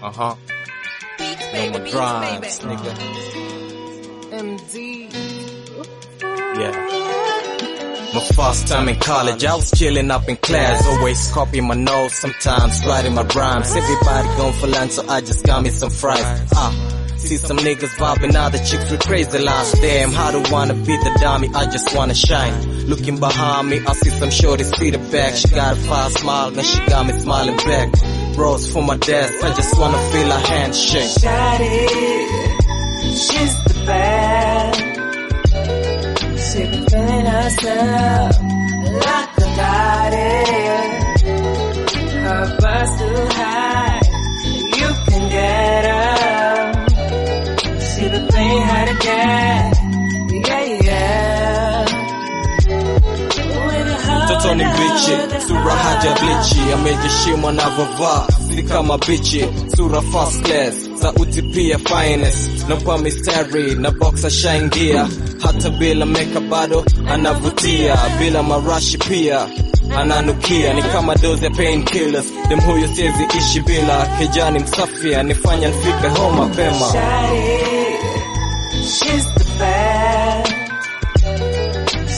Uh huh. No more drives, nigga. MD. Yeah. My first time in college, I was chilling up in class, always copying my notes, sometimes writing my rhymes. Everybody going for lunch, so I just got me some fries. Ah. See some niggas vibing, other chicks with crazy lines. Damn, how do wanna be the dummy? I just wanna shine. Looking behind me, I see some shorties feet her back. She got a fine smile, now she got me smiling back. Rose for my desk, I just wanna feel her handshake. Shawty, she's the best. She been feeling herself like a goddess. Her bust too high, you can get her. She the playing hard to get, Bichi, sura haja blichi, na vava, si kama bichi, sura first class, sauti pia finest, nampa mistari na boxa shaingia, hata bila meka bado anavutia, bila marashi pia ananukia, ni kama dozi ya painkillers, dem huyo siwezi ishi bila, kijani msafi anifanya nifike home mapema. She's the best.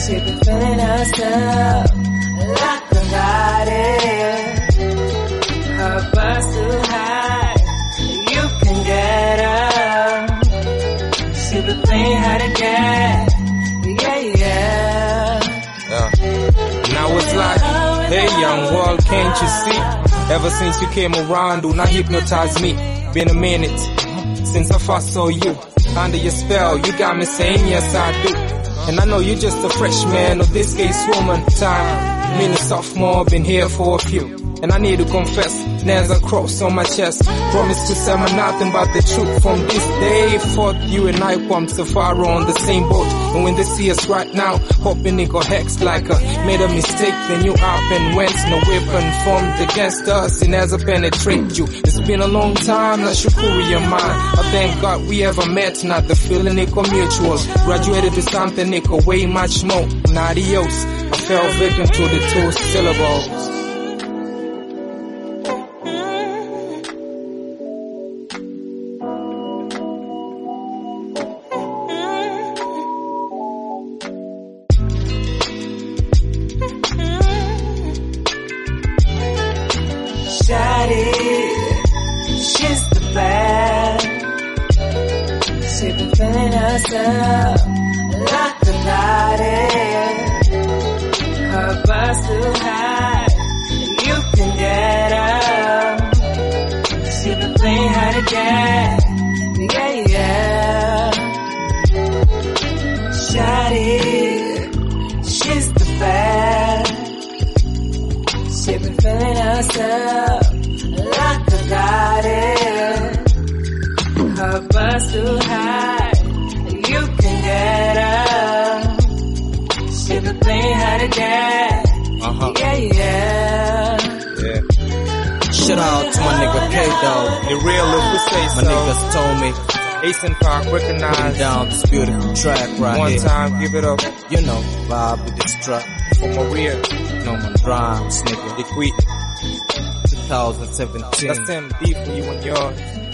She been hard to yeah yeah. Now it's like, hey young world, can't you see? Ever since you came around, do not hypnotize me. Been a minute since I first saw you. Under your spell, you got me saying yes I do. And I know you're just a freshman of this case woman time. And a sophomore, been here for a few. And I need to confess, there's a cross on my chest. Promise to say me nothing but the truth from this day forth. You and I come so far on the same boat. And when they see us right now, hoping it go hex like a made a mistake, then you up and went. No weapon formed against us, and as I penetrate you. It's been a long time, not sure who your mind. I thank God we ever met, not the feeling it go mutual. Graduated to something it go way much more. Adios, I fell victim to the two syllables. She's the best. She been feeling herself like a goddess. Playing hard to get, yeah yeah. Shawty, she's the best. She been feeling herself like a goddess. Her bust too high, you can get her. She been playing hard to get, Uh-huh. yeah. Yeah. Shout out to my nigga K-Dog. The real if we say My so. niggas told me, Ace and Park putting recognize. down this beautiful track right One here. time, give it up You know, vibe with this track. for Maria. No more rhymes, nigga. The Queen. 2017. That's MD for you and yours.